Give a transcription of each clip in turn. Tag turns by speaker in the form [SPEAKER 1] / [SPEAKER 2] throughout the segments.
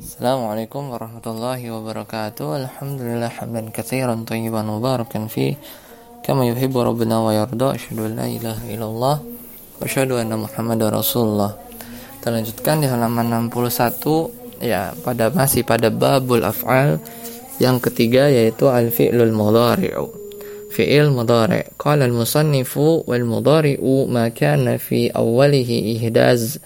[SPEAKER 1] Assalamualaikum warahmatullahi wabarakatuh. Alhamdulillah hamdan katsiran tayyiban mubarakan fi. Kama yuhibbu rabbuna wa yarda asyhadu an la ilaha illallah wa asyhadu anna muhammadar rasulullah. Kita lanjutkan di halaman 61 ya pada masih pada babul af'al yang ketiga yaitu al-fi'lul mudhari'u. Fi'il mudhari' qala al-musannifu wal mudhari'u ma kana fi awwalihi ihdaz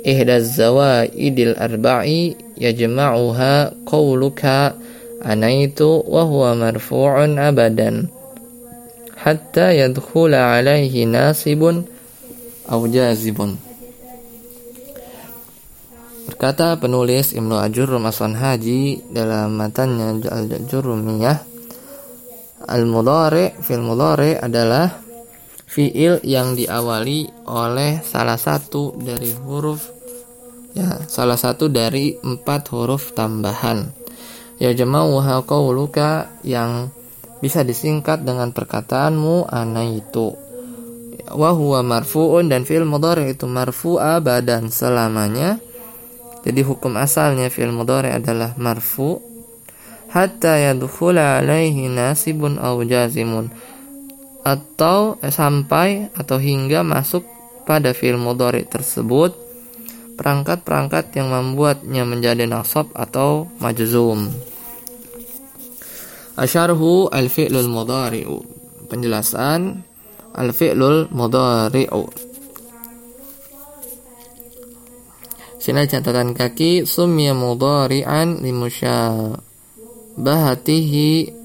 [SPEAKER 1] ihdaz zawaidil arba'i yajma'uha qawluka anaitu wa huwa marfu'un abadan. Hatta yadkhula alaihi nasibun aw jazibun. Berkata penulis Ibnu Ajurrum Aswan Haji dalam matanya Al-Jurrumiyah al-mudhari fil mudhari adalah fiil yang diawali oleh salah satu dari huruf ya salah satu dari empat huruf tambahan. Ya jama'uha qauluka yang bisa disingkat dengan perkataanmu ana itu wa huwa marfu'un dan fiil mudhari itu marfu'a badan selamanya. Jadi hukum asalnya fiil mudhari adalah marfu hatta yadkhula alaihi nasibun aw jazimun atau eh, sampai atau hingga masuk pada fi'il mudhari tersebut perangkat-perangkat yang membuatnya menjadi nasab atau majzum. Asyarhu al-fi'lul mudhari'u. Penjelasan al-fi'lul mudhari'u. Sini catatan kaki sumya mudhari'an limusyabahatihi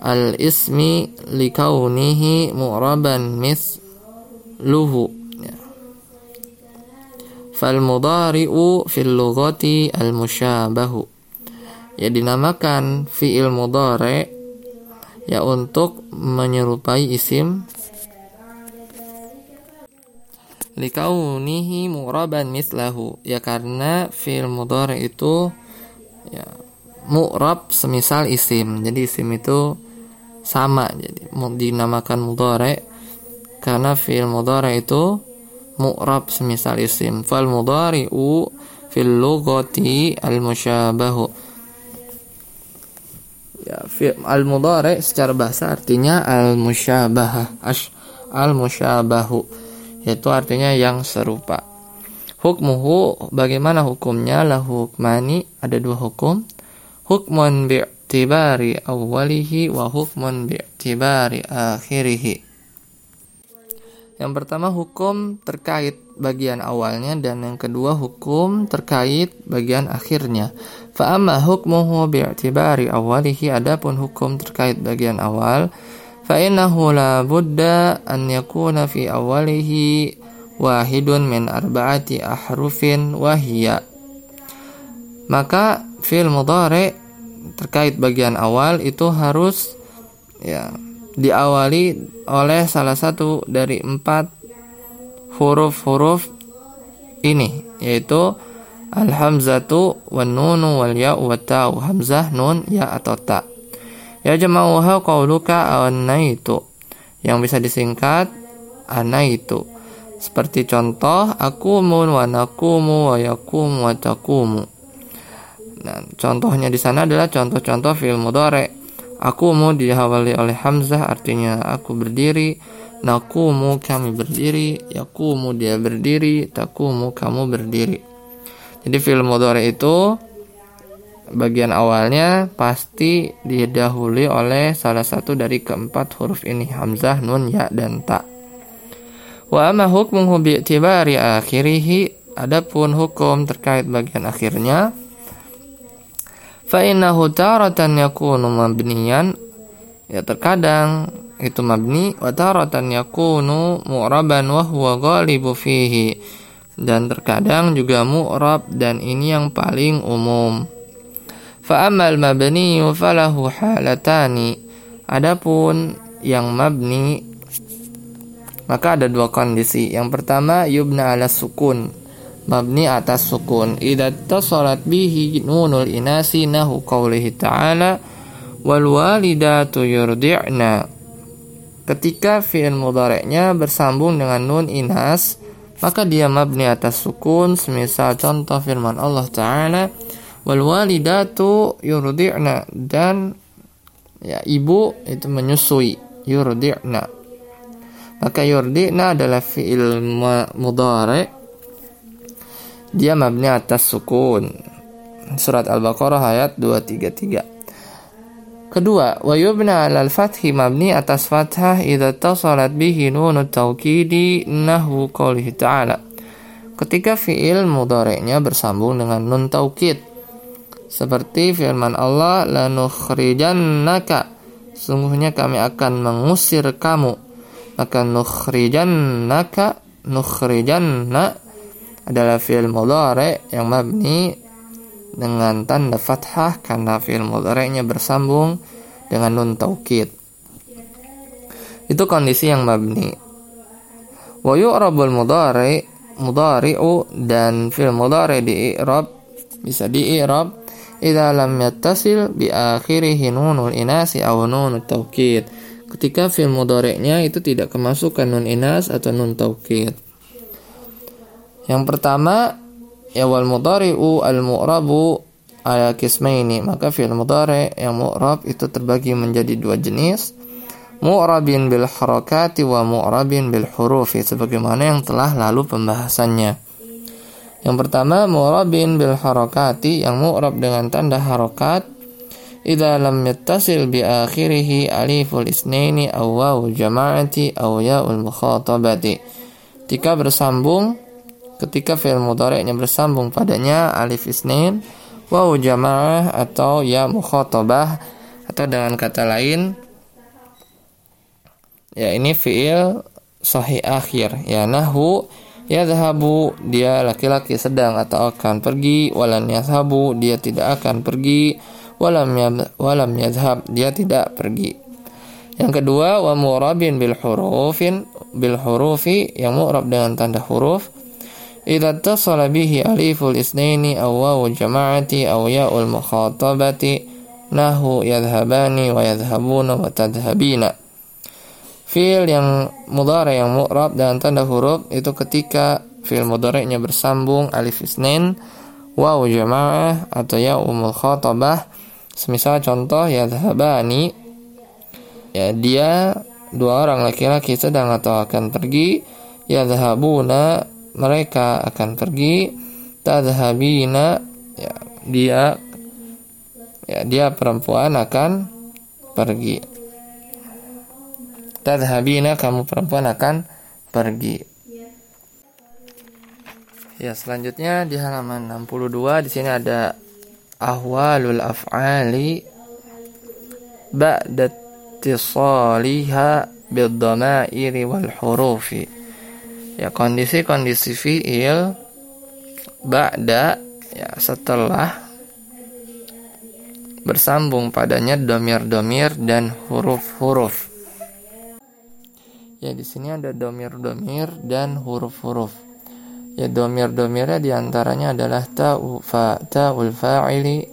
[SPEAKER 1] al-ismi likaunihi mu'raban misluhu ya. fal mudhari'u fil lughati al musyabahu ya dinamakan fi'il mudhari ya untuk menyerupai isim likaunihi mu'raban mislahu ya karena fi'il mudhari itu ya mu'rab semisal isim. Jadi isim itu sama jadi dinamakan mudhari karena fi'il mudhari itu mu'rab semisal isim. Fal mudhari'u fil lughati al musyabahu ya al mudhari secara bahasa artinya al musyabah al musyabahu yaitu artinya yang serupa. Hukmuhu bagaimana hukumnya? Lahu hukmani ada dua hukum. Hukmun bi bi'tibari awwalihi wa hukmun bi'tibari akhirihi. Yang pertama hukum terkait bagian awalnya dan yang kedua hukum terkait bagian akhirnya. Fa amma hukmuhu bi'tibari awwalihi adapun hukum terkait bagian awal fa innahu la budda an yakuna fi awwalihi wahidun min arba'ati ahrufin wahiyya. Maka fil mudhari terkait bagian awal itu harus ya diawali oleh salah satu dari empat huruf-huruf ini yaitu al-hamzatu wan nunu wal ya wa ta hamzah nun ya atau ta. Ya jama'uha qauluka itu yang bisa disingkat itu seperti contoh aku mun wa nakumu wa yakum wa takumu Nah, contohnya di sana adalah contoh-contoh fi'il mudhari. Aku mau diawali oleh hamzah artinya aku berdiri, nakumu kami berdiri, yakumu dia berdiri, takumu kamu berdiri. Jadi fi'il mudhari itu bagian awalnya pasti didahului oleh salah satu dari keempat huruf ini hamzah, nun, ya dan ta. Wa amma hukmuhu bi'tibari akhirih adapun hukum terkait bagian akhirnya fa innahu taratan yakunu mabniyan. Ya terkadang itu mabni. Wa taratan yakunu mu'raban wa huwa ghalibu fihi. Dan terkadang juga mu'rab dan ini yang paling umum. Fa amal mabni falahu halatani. Adapun yang mabni maka ada dua kondisi. Yang pertama yubna ala sukun mabni atas sukun idza tasalat bihi nunul inasi nahu qaulihi ta'ala wal walidatu yurdi'na ketika fi'il mudhari'nya bersambung dengan nun inas maka dia mabni atas sukun. Semisal contoh firman Allah taala wal walidatu yurdi'na. Dan ya ibu itu menyusui yurdi'na. Maka yurdi'na adalah fi'il mudhari dia mabni atas sukun surat al-baqarah ayat 233 Kedua, wa yubna 'alal fathi mabni atas fathah idza tasalat bihi nunut taukidi nahwu qoulihi ta'ala. Ketika fiil mudhari'nya bersambung dengan nun taukid. Seperti firman Allah lanukhrijannaka sungguhnya kami akan mengusir kamu. Maka nukhrijannaka nukhrijanna adalah fiil mudhari' yang mabni dengan tanda fathah karena fi'il mudhari'nya bersambung dengan nun taukid. Itu kondisi yang mabni. Wa yu'rabul mudhari' mudhari'u dan fi'il mudhari' di i'rab bisa di i'rab idza lam yattasil bi akhirih nunul inasi aw nunut taukid. Ketika fi'il mudhari'nya itu tidak kemasukan nun inas atau nun taukid. Yang pertama ya wal mudhari'u al mu'rabu ala kismaini maka fi'il mudhari yang mu'rab itu terbagi menjadi dua jenis. Mu'rabin bil harakati wa mu'rabin bil hurufi. Sebagaimana yang telah lalu pembahasannya. Yang pertama mu'rabin bil harakati yang mu'rab dengan tanda harakat idza lam yattasil bi akhirih aliful isnaini aw waw jama'ati aw ya'ul mukhatabati. Jika bersambung ketika fi'il mudhari'nya bersambung padanya alif isnin waw jamaah atau ya mukhatabah atau dengan kata lain ya ini fi'il sahih akhir ya nahu yadhabu dia laki-laki sedang atau akan pergi walan yadhabu dia tidak akan pergi walam walam yadhab dia tidak pergi. Yang kedua wa murabin bil hurufin bil hurufi yang mu'rab dengan tanda huruf إذا اتصل به أليف الاثنين أو واو الجماعة أو ياء المخاطبة نحو يذهبان ويذهبون وتذهبين Fiil yang mudhari yang mu'rab dan tanda huruf itu ketika fiil mudhari'nya bersambung alif isnin waw jamaah atau ya umul khatabah semisal contoh yadhhabani ya dia dua orang laki-laki sedang atau akan pergi yadhhabuna mereka akan pergi. Tadhabina ya dia ya dia perempuan akan pergi. Tadhabina kamu perempuan akan pergi. Ya selanjutnya di halaman 62 di sini ada ahwalul af'ali ba'da tisaliha bid dhamairi wal hurufi ya kondisi-kondisi fiil ba'da ya setelah bersambung padanya domir-domir dan huruf-huruf. Ya di sini ada domir-domir dan huruf-huruf. Ya domir-domirnya di antaranya adalah ta'u fa ta'ul fa'ili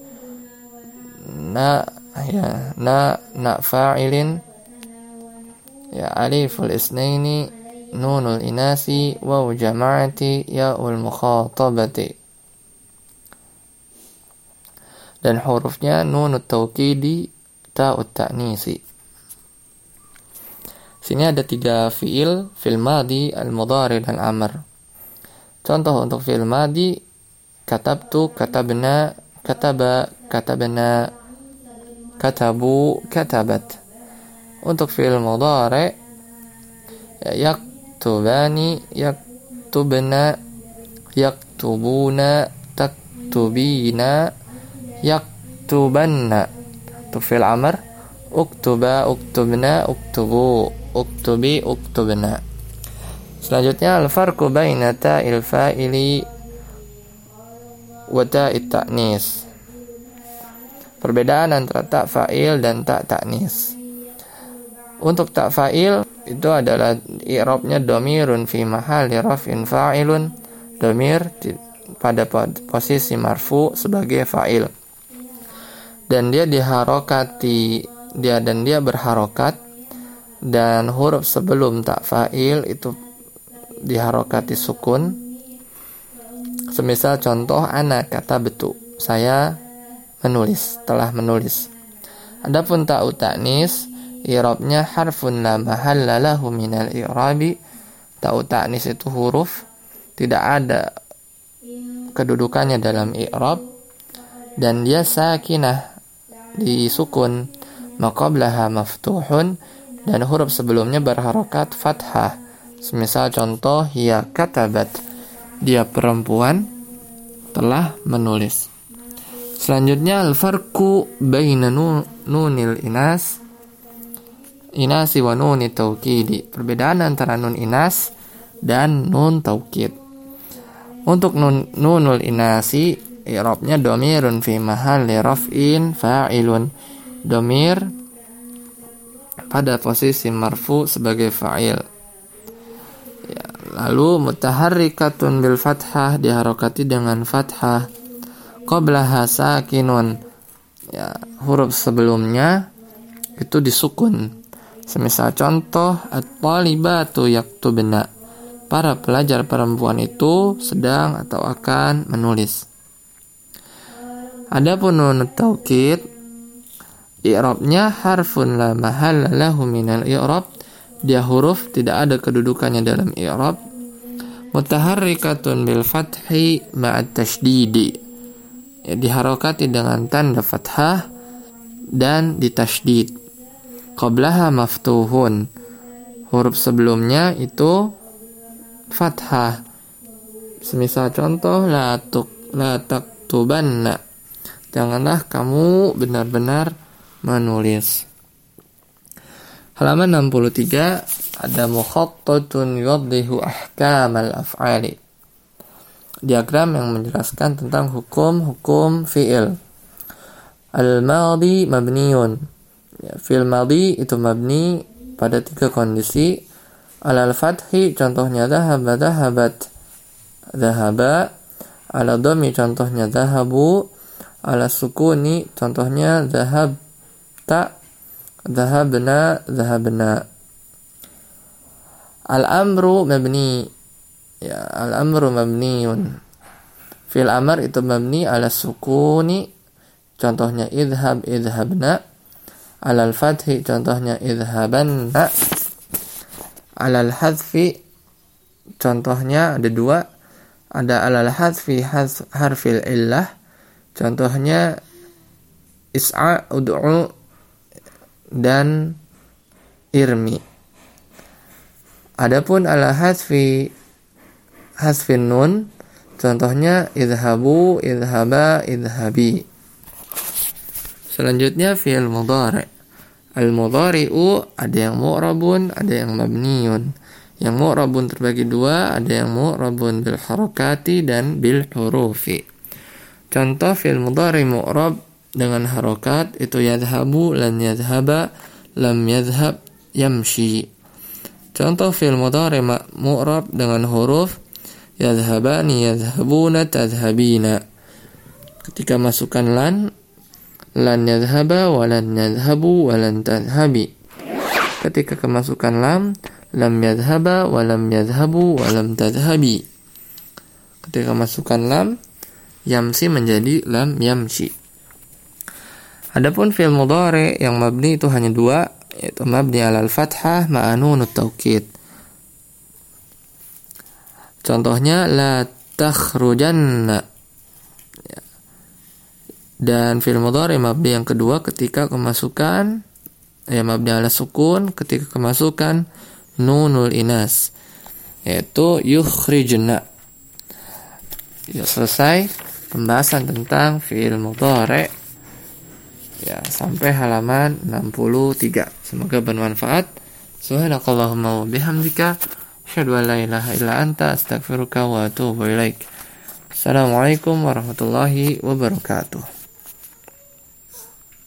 [SPEAKER 1] na ya na na fa'ilin ya aliful isnaini nunul inasi waw jama'ati ya'ul mukhatabati dan hurufnya nunut taukidi ta'ut ta'nisi sini ada tiga fiil fil madi al mudhari dan amr. Contoh untuk fiil madi katabtu katabna kataba katabna katabu katabat. Untuk fiil mudhari ya, yak yaktubani yaktubna yaktubuna taktubina yaktubanna. Untuk fi'il amr uktuba uktubna uktubu uktubi uktubna. Selanjutnya al-farqu baina ta'il fa'ili wa ta'it ta'nis. Perbedaan antara tak fa'il dan tak ta'nis. Untuk tak fa'il itu adalah i'rabnya domirun fi mahal rafin fa'ilun. Domir pada posisi marfu sebagai fa'il. Dan dia diharokati dia dan dia berharokat. Dan huruf sebelum tak fa'il itu diharokati sukun. Semisal contoh anak kata betul saya menulis telah menulis. Adapun ta'u ta'nis i'rabnya harfun la mahalla lahu minal i'rabi. Ta'u ta'nis itu huruf. Tidak ada kedudukannya dalam i'rab. Dan dia sakinah di sukun. Maqablaha maftuhun. Dan huruf sebelumnya berharokat fathah. Semisal contoh ya katabat. Dia perempuan telah menulis. Selanjutnya al-farqu baina nunil inas inasi wa nuni taukidi perbedaan antara nun inas dan nun taukid untuk nun, nunul inasi i'rabnya domirun fi mahalli raf'in fa'ilun. Domir pada posisi marfu sebagai fa'il. Ya, lalu mutaharrikatun bil fathah diharokati dengan fathah. Qablaha sakinun. Ya huruf sebelumnya itu disukun semisal contoh at-talibatu yaktubna. Para pelajar perempuan itu sedang atau akan menulis. Adapun nun taukid i'rabnya harfun la mahalla lahu minal i'rab. Dia huruf tidak ada kedudukannya dalam i'rab. Mutaharrikatun bil fathi ma'at tasydidi ya, diharokati dengan tanda fathah dan ditasydid qablaha maftuhun huruf sebelumnya itu fathah semisal contoh la tuk la taktubanna Janganlah kamu benar-benar menulis. Halaman 63 ada mukhattatun yuwaddihu ahkam al-af'ali. Diagram yang menjelaskan tentang hukum-hukum fi'il. Al-madi mabniun. Ya, fi'il madi itu mabni pada tiga kondisi. Al-fathi contohnya dhahaba dhahabat dhahaba. Ala domi contohnya dhahabu. Ala sukuni contohnya zahab ta zahabna zahabna al amru mabni. Ya al amru mabniun. Fil amr itu mabni ala sukuni. Contohnya idhab idhabna ala al fathi contohnya idhabanna ala al hadfi contohnya ada dua ada ala al hadfi harfil illah Contohnya is'a ud'u dan irmi. Adapun ala hasfi hasfin nun contohnya idhabu, idhaba, idhabi. Selanjutnya fi'il mudhari. Al mudhari'u ada yang mu'rabun, ada yang mabniun. Yang mu'rabun terbagi dua, ada yang mu'rabun bil harakati dan bil hurufi. Contoh fi'il mudhari mu'rab dengan harokat itu yadhabu lan yadhaba lam yadhab yamshi. Contoh fi'il mudhari mu'rab dengan huruf yadhabani yadhabuna tadhabina. Ketika masukkan lan lan yadhaba wa lan yadhabu wa lan tadhabi. Ketika kemasukan lam lam yadhaba wa lam yadhabu wa lam tadhabi. Ketika masukkan lam yamsi menjadi lam yamsi. Adapun fi'il mudhari yang mabni itu hanya dua, yaitu mabni alal fathah ma'anun taukid. Contohnya la takhrujanna. Dan fi'il mudhari mabni yang kedua ketika kemasukan ya mabni ala sukun ketika kemasukan nunul inas yaitu yukhrijna. Ya selesai pembahasan tentang fi'il mudhari ya sampai halaman 63. Semoga bermanfaat. Subhanakallahumma wa bihamdika asyhadu an la ilaha illa anta astaghfiruka wa atubu ilaik. Assalamualaikum warahmatullahi wabarakatuh.